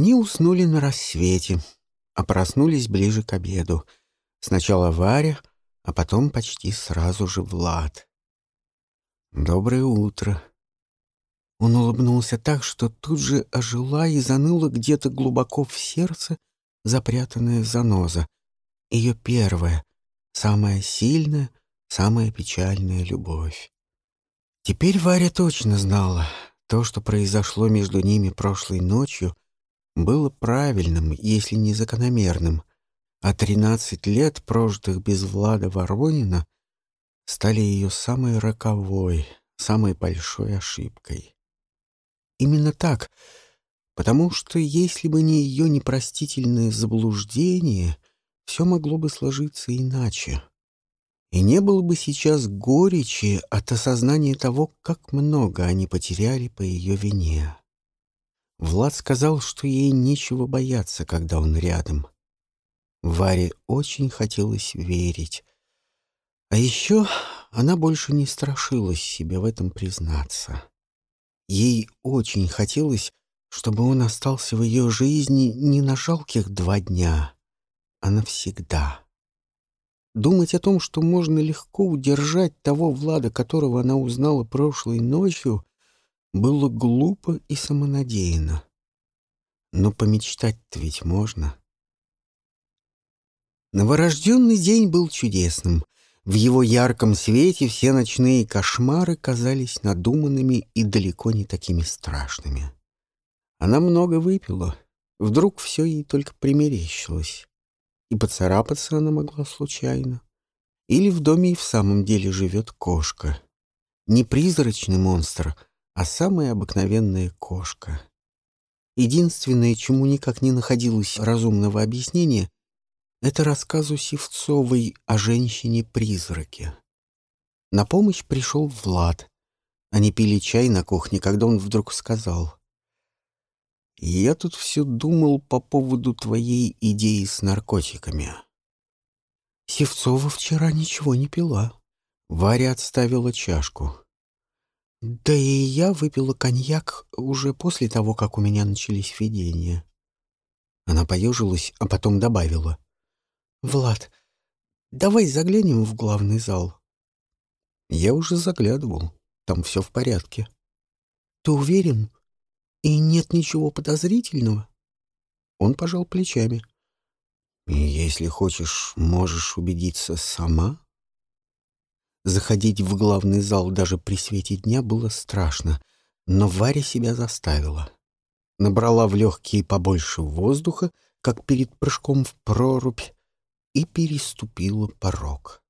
Они уснули на рассвете, а проснулись ближе к обеду. Сначала Варя, а потом почти сразу же Влад. «Доброе утро». Он улыбнулся так, что тут же ожила и заныла где-то глубоко в сердце запрятанная заноза. Ее первая, самая сильная, самая печальная любовь. Теперь Варя точно знала, то, что произошло между ними прошлой ночью, было правильным, если не закономерным, а тринадцать лет, прожитых без Влада Воронина, стали ее самой роковой, самой большой ошибкой. Именно так, потому что если бы не ее непростительное заблуждение, все могло бы сложиться иначе. И не было бы сейчас горечи от осознания того, как много они потеряли по ее вине. Влад сказал, что ей нечего бояться, когда он рядом. Варе очень хотелось верить. А еще она больше не страшилась себе в этом признаться. Ей очень хотелось, чтобы он остался в ее жизни не на жалких два дня, а навсегда. Думать о том, что можно легко удержать того Влада, которого она узнала прошлой ночью, было глупо и самонадеянно. Но помечтать-то ведь можно. Новорожденный день был чудесным. В его ярком свете все ночные кошмары казались надуманными и далеко не такими страшными. Она много выпила. Вдруг все ей только примерещилось. И поцарапаться она могла случайно. Или в доме и в самом деле живет кошка. Не призрачный монстр — а самая обыкновенная кошка. Единственное, чему никак не находилось разумного объяснения, это рассказу Севцовой о женщине-призраке. На помощь пришел Влад. Они пили чай на кухне, когда он вдруг сказал. «Я тут все думал по поводу твоей идеи с наркотиками». Севцова вчера ничего не пила. Варя отставила чашку. Да и я выпила коньяк уже после того, как у меня начались видения. Она поежилась, а потом добавила. «Влад, давай заглянем в главный зал». Я уже заглядывал. Там все в порядке. «Ты уверен? И нет ничего подозрительного?» Он пожал плечами. «Если хочешь, можешь убедиться сама». Заходить в главный зал даже при свете дня было страшно, но Варя себя заставила. Набрала в легкие побольше воздуха, как перед прыжком в прорубь, и переступила порог.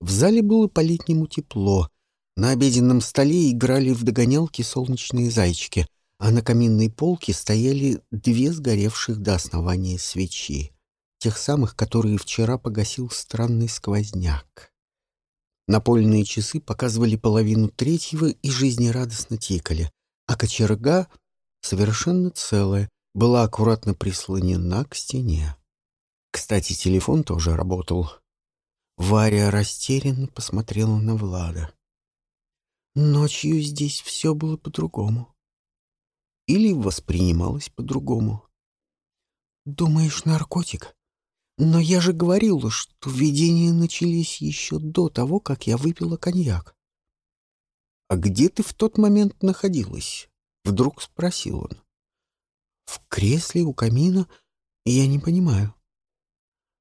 В зале было по-летнему тепло. На обеденном столе играли в догонялки солнечные зайчики, а на каминной полке стояли две сгоревших до основания свечи, тех самых, которые вчера погасил странный сквозняк. Напольные часы показывали половину третьего и жизнерадостно тикали, а кочерга, совершенно целая, была аккуратно прислонена к стене. Кстати, телефон тоже работал. Варя растерянно посмотрела на Влада. Ночью здесь все было по-другому. Или воспринималось по-другому. «Думаешь, наркотик?» Но я же говорила, что видения начались еще до того, как я выпила коньяк. «А где ты в тот момент находилась?» — вдруг спросил он. «В кресле у камина, я не понимаю».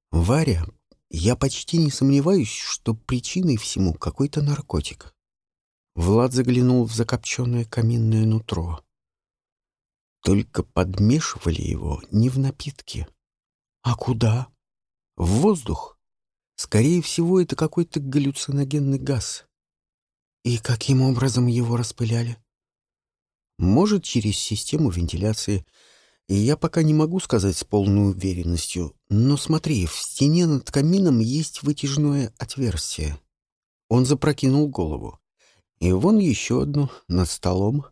«Варя, я почти не сомневаюсь, что причиной всему какой-то наркотик». Влад заглянул в закопченное каминное нутро. Только подмешивали его не в напитки. «А куда?» В воздух. Скорее всего, это какой-то галлюциногенный газ. И каким образом его распыляли? Может, через систему вентиляции. И я пока не могу сказать с полной уверенностью. Но смотри, в стене над камином есть вытяжное отверстие. Он запрокинул голову. И вон еще одно над столом.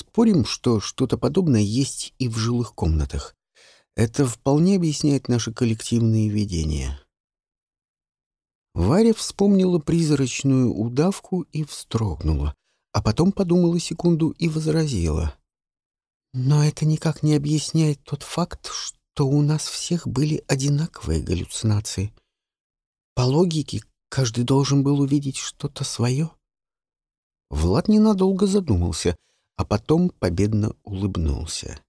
Спорим, что что-то подобное есть и в жилых комнатах. Это вполне объясняет наше коллективное видение. Варя вспомнила призрачную удавку и вздрогнула, а потом подумала секунду и возразила. Но это никак не объясняет тот факт, что у нас всех были одинаковые галлюцинации. По логике, каждый должен был увидеть что-то свое. Влад ненадолго задумался, а потом победно улыбнулся.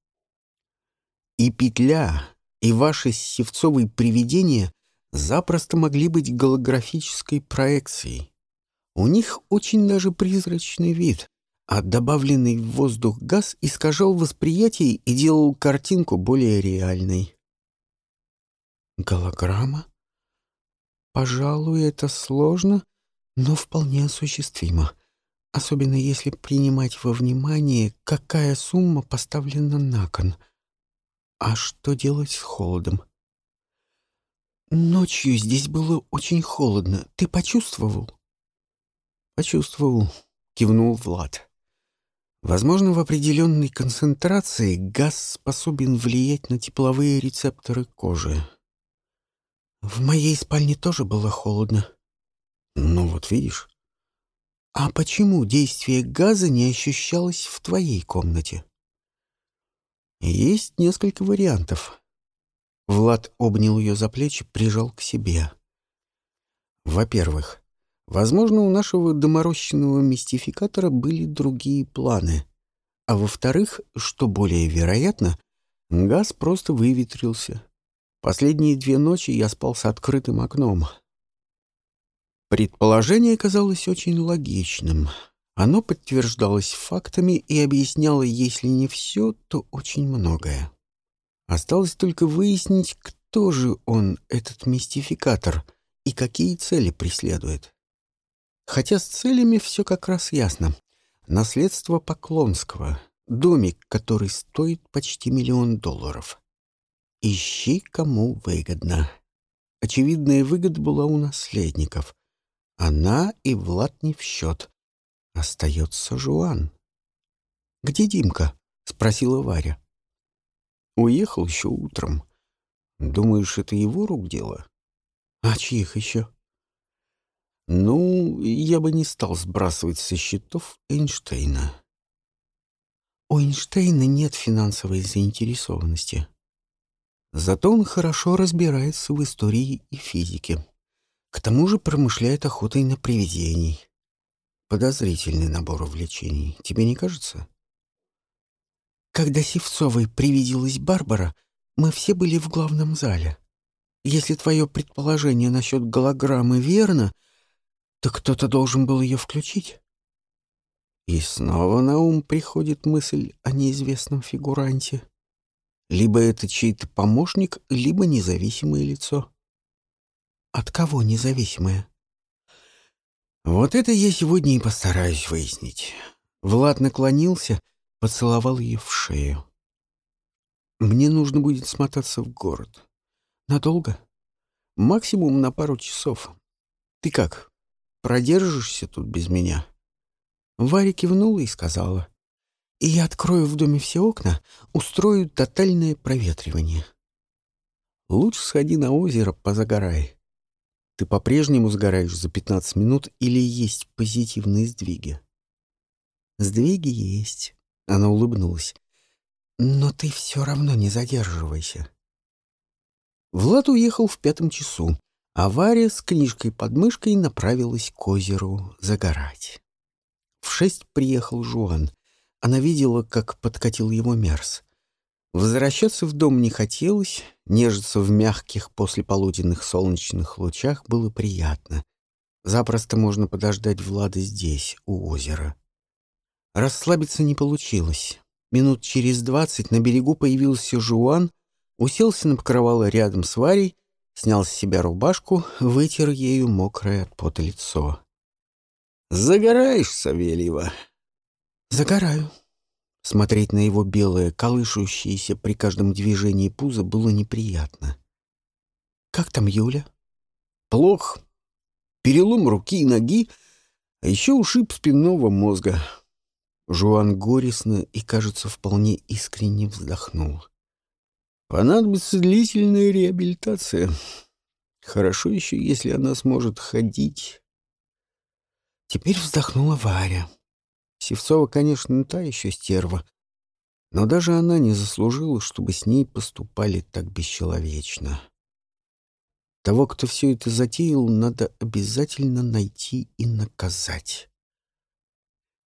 И петля, и ваши севцовые привидения запросто могли быть голографической проекцией. У них очень даже призрачный вид, а добавленный в воздух газ искажал восприятие и делал картинку более реальной. Голограмма? Пожалуй, это сложно, но вполне осуществимо, особенно если принимать во внимание, какая сумма поставлена на кон. А что делать с холодом? Ночью здесь было очень холодно. Ты почувствовал? Почувствовал, кивнул Влад. Возможно, в определенной концентрации газ способен влиять на тепловые рецепторы кожи. В моей спальне тоже было холодно. Ну вот видишь. А почему действие газа не ощущалось в твоей комнате? Есть несколько вариантов. Влад обнял ее за плечи, прижал к себе. Во-первых, Возможно, у нашего доморощенного мистификатора были другие планы. А во-вторых, что более вероятно, газ просто выветрился. Последние две ночи я спал с открытым окном. Предположение казалось очень логичным. Оно подтверждалось фактами и объясняло, если не все, то очень многое. Осталось только выяснить, кто же он, этот мистификатор, и какие цели преследует. Хотя с целями все как раз ясно. Наследство Поклонского, домик, который стоит почти миллион долларов. Ищи, кому выгодно. Очевидная выгода была у наследников. Она и Влад не в счет. Остается Жуан. «Где Димка?» — спросила Варя. «Уехал еще утром. Думаешь, это его рук дело?» «А чьих еще?» Ну, я бы не стал сбрасывать со счетов Эйнштейна. У Эйнштейна нет финансовой заинтересованности. Зато он хорошо разбирается в истории и физике. К тому же промышляет охотой на привидений. Подозрительный набор увлечений, тебе не кажется? Когда Севцовой привиделась Барбара, мы все были в главном зале. Если твое предположение насчет голограммы верно — то кто-то должен был ее включить. И снова на ум приходит мысль о неизвестном фигуранте. Либо это чей-то помощник, либо независимое лицо. От кого независимое? Вот это я сегодня и постараюсь выяснить. Влад наклонился, поцеловал ее в шею. Мне нужно будет смотаться в город. Надолго? Максимум на пару часов. Ты как, Продержишься тут без меня?» Варя кивнула и сказала. «И я открою в доме все окна, устрою тотальное проветривание». «Лучше сходи на озеро, позагорай. Ты по-прежнему сгораешь за 15 минут или есть позитивные сдвиги?» «Сдвиги есть», — она улыбнулась. «Но ты все равно не задерживайся». Влад уехал в пятом часу, а Варя с книжкой под мышкой направилась к озеру загорать. В шесть приехал Жуан. Она видела, как подкатил его мерз. Возвращаться в дом не хотелось, нежиться в мягких послеполуденных солнечных лучах было приятно. Запросто можно подождать Влада здесь, у озера. Расслабиться не получилось. Минут через двадцать на берегу появился Жуан, уселся на покрывало рядом с Варей снял с себя рубашку, вытер ею мокрое от пота лицо. «Загораешь, Савельева?» «Загораю». Смотреть на его белое, колышущееся при каждом движении пузо было неприятно. «Как там Юля?» «Плохо. Перелом руки и ноги, а еще ушиб спинного мозга». Жуан горестно и, кажется, вполне искренне вздохнул. Понадобится длительная реабилитация. Хорошо еще, если она сможет ходить. Теперь вздохнула Варя. Севцова, конечно, та еще стерва. Но даже она не заслужила, чтобы с ней поступали так бесчеловечно. Того, кто все это затеял, надо обязательно найти и наказать.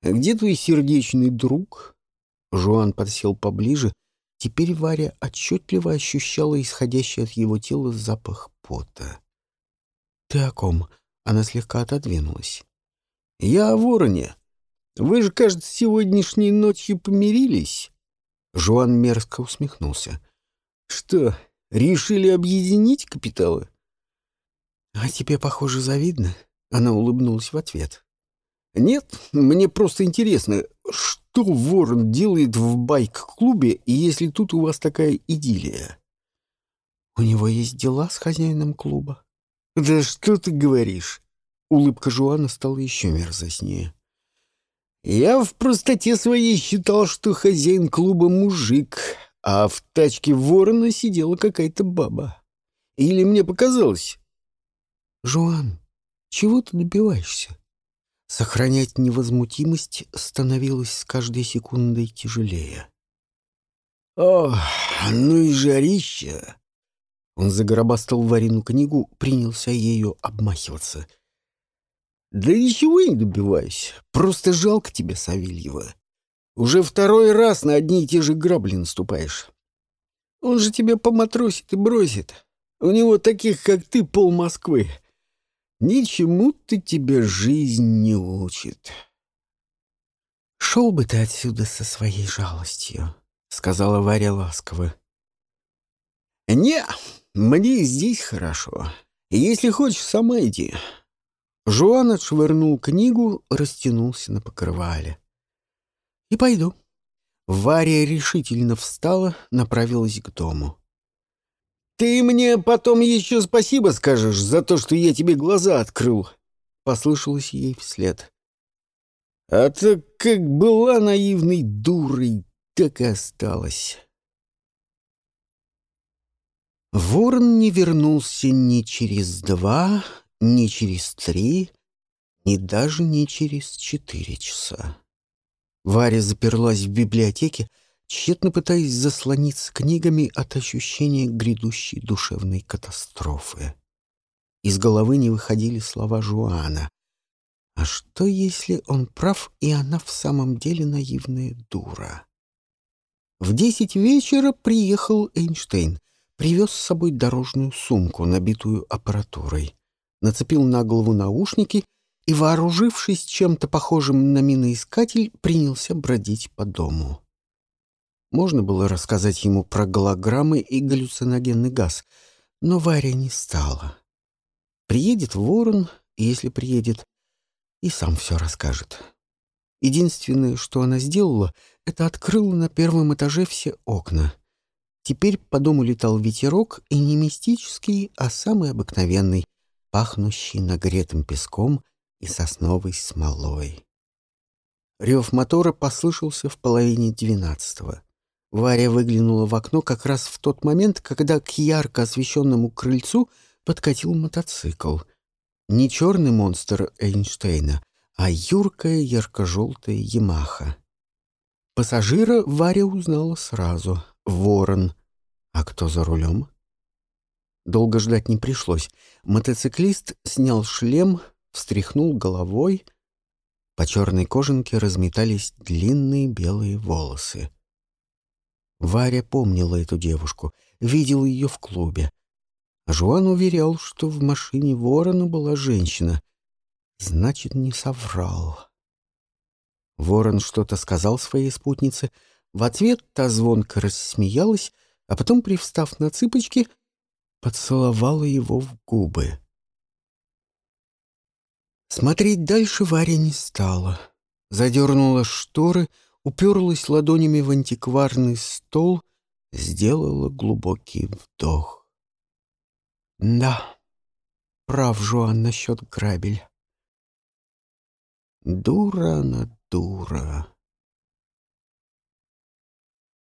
«А где твой сердечный друг?» Жуан подсел поближе. Теперь Варя отчетливо ощущала исходящий от его тела запах пота. «Ты о ком?» Она слегка отодвинулась. «Я о вороне. Вы же, кажется, сегодняшней ночью помирились?» Жуан мерзко усмехнулся. «Что, решили объединить капиталы?» «А тебе, похоже, завидно?» Она улыбнулась в ответ. «Нет, мне просто интересно, что Ворон делает в байк-клубе, если тут у вас такая идиллия?» «У него есть дела с хозяином клуба». «Да что ты говоришь?» Улыбка Жуана стала еще мерзостнее. «Я в простоте своей считал, что хозяин клуба мужик, а в тачке ворона сидела какая-то баба. Или мне показалось?» «Жуан, чего ты добиваешься?» Сохранять невозмутимость становилось с каждой секундой тяжелее. «Ох, ну и жарища!» Он загробастал Варину книгу, принялся ею обмахиваться. «Да ничего не добиваюсь. Просто жалко тебя, Савельева. Уже второй раз на одни и те же грабли наступаешь. Он же тебя поматросит и бросит. У него таких, как ты, пол Москвы. Ничему-то тебя жизнь не учит. «Шел бы ты отсюда со своей жалостью», — сказала Варя ласково. «Не, мне здесь хорошо. Если хочешь, сама иди». Жуан отшвырнул книгу, растянулся на покрывале. «И пойду». Варя решительно встала, направилась к дому. «Ты мне потом еще спасибо скажешь за то, что я тебе глаза открыл», — послышалось ей вслед. «А так как была наивной дурой, так и осталась». Ворон не вернулся ни через два, ни через три, ни даже не через четыре часа. Варя заперлась в библиотеке, тщетно пытаясь заслониться книгами от ощущения грядущей душевной катастрофы. Из головы не выходили слова Жуана. А что, если он прав, и она в самом деле наивная дура? В десять вечера приехал Эйнштейн, привез с собой дорожную сумку, набитую аппаратурой, нацепил на голову наушники и, вооружившись чем-то похожим на миноискатель, принялся бродить по дому. Можно было рассказать ему про голограммы и галлюциногенный газ, но Варя не стала. Приедет ворон, если приедет, и сам все расскажет. Единственное, что она сделала, это открыла на первом этаже все окна. Теперь по дому летал ветерок, и не мистический, а самый обыкновенный, пахнущий нагретым песком и сосновой смолой. Рев мотора послышался в половине двенадцатого. Варя выглянула в окно как раз в тот момент, когда к ярко освещенному крыльцу подкатил мотоцикл. Не черный монстр Эйнштейна, а юркая ярко-желтая Ямаха. Пассажира Варя узнала сразу. Ворон. А кто за рулем? Долго ждать не пришлось. Мотоциклист снял шлем, встряхнул головой. По черной кожанке разметались длинные белые волосы. Варя помнила эту девушку, видел ее в клубе. Жуан уверял, что в машине ворона была женщина. Значит, не соврал. Ворон что-то сказал своей спутнице. В ответ та звонко рассмеялась, а потом, привстав на цыпочки, поцеловала его в губы. Смотреть дальше Варя не стала. Задернула шторы — уперлась ладонями в антикварный стол, сделала глубокий вдох. Да, прав Жуан насчет грабель. Дура она дура.